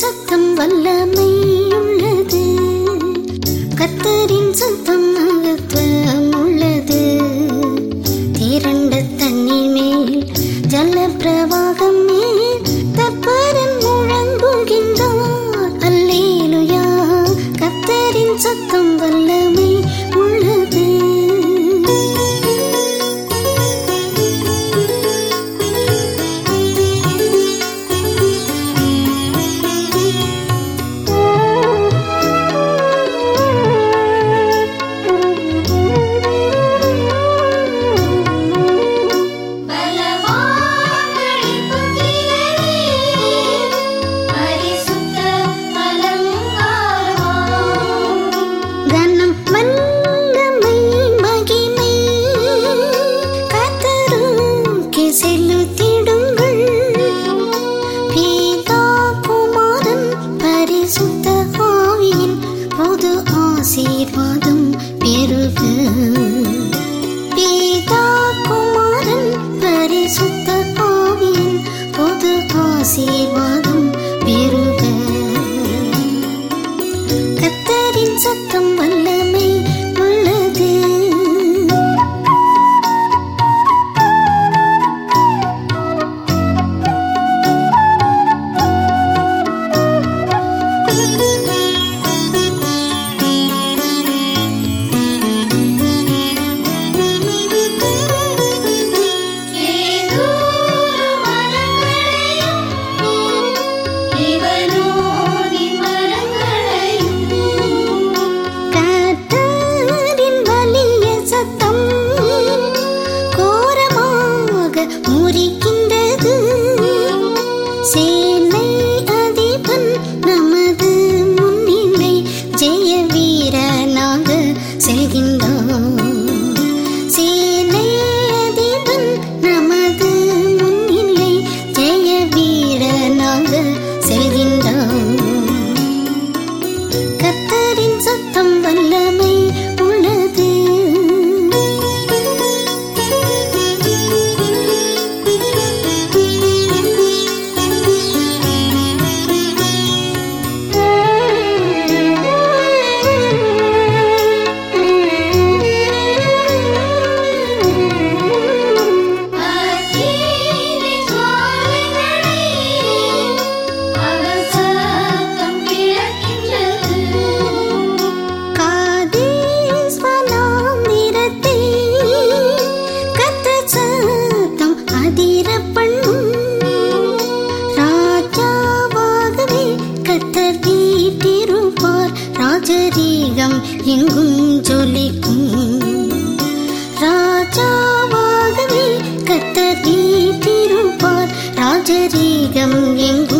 சத்தம் வல்லமையுள்ளது. கத்தரின் சத்தம் மகத்துவம் உள்ளது திரண்ட தண்ணீர் மேல் ஜல பிரவாகம் மேல் தப்பரன் முழங்குகின்றார். அல்லேலுயா கத்தரின் சத்தம் வல்லமை ஆசீர்வாதம் பெருக பீதா குமாரன் பரிசுத்த கோவில் பொது ஆசீர்வாதம் ராஜரீகம் எங்கும் ஜொலிக்கும். ராஜாவாகவே கத்தர் வீட்டிருப்பார் ராஜரீகம் எங்கும்